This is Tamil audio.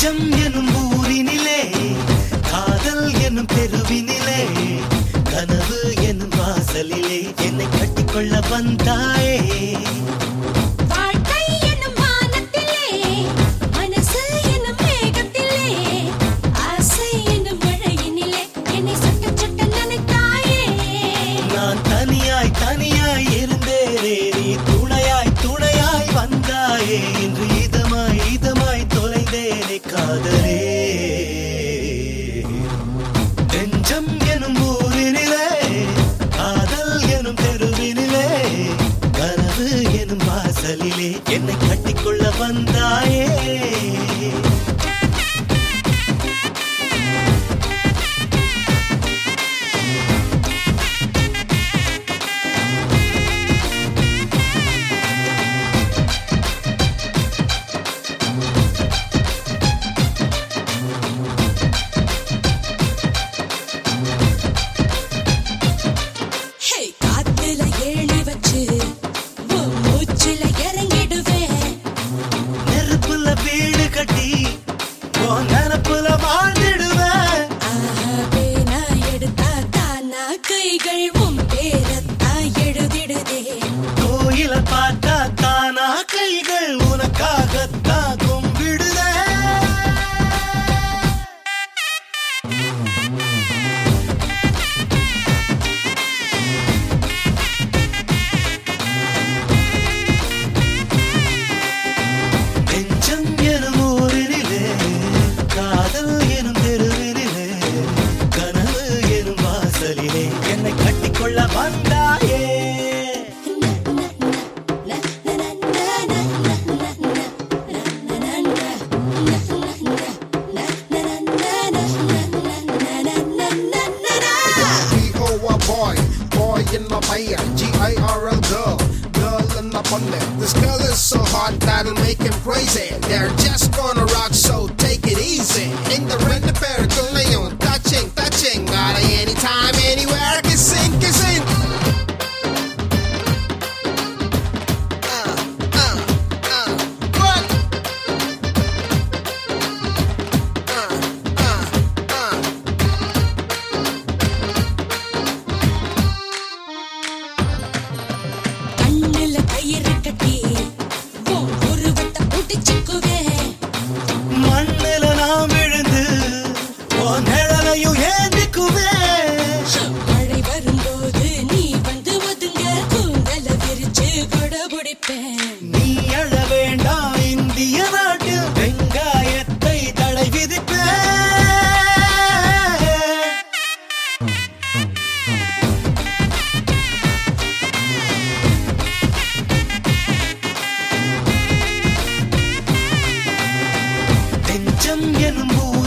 நெஞ்சம் எனும் ஊரினிலே காதல் எனும் தெருவினிலே கனவு எனும் வாசலிலே என்னை கட்டிக்கொள்ள வந்தாயே. தனியாய் தனியாய் இருந்த என் வாசலிலே என்னை கட்டிக்கொள்ள வந்தாயே. வீடு கட்டி உன் நினப்புல வாழ்ந்துடுவேன். எடுத்தா தானா கைகள் உன் பேரத்தான் எழுதிடுதே. கோயில பார்த்தா தானா கைகள் G-I-R-L girl, girl in my bonnet. This girl is so hot that'll make him crazy. They're just gonna rock, so take it easy. In the rent a pair நெஞ்சம்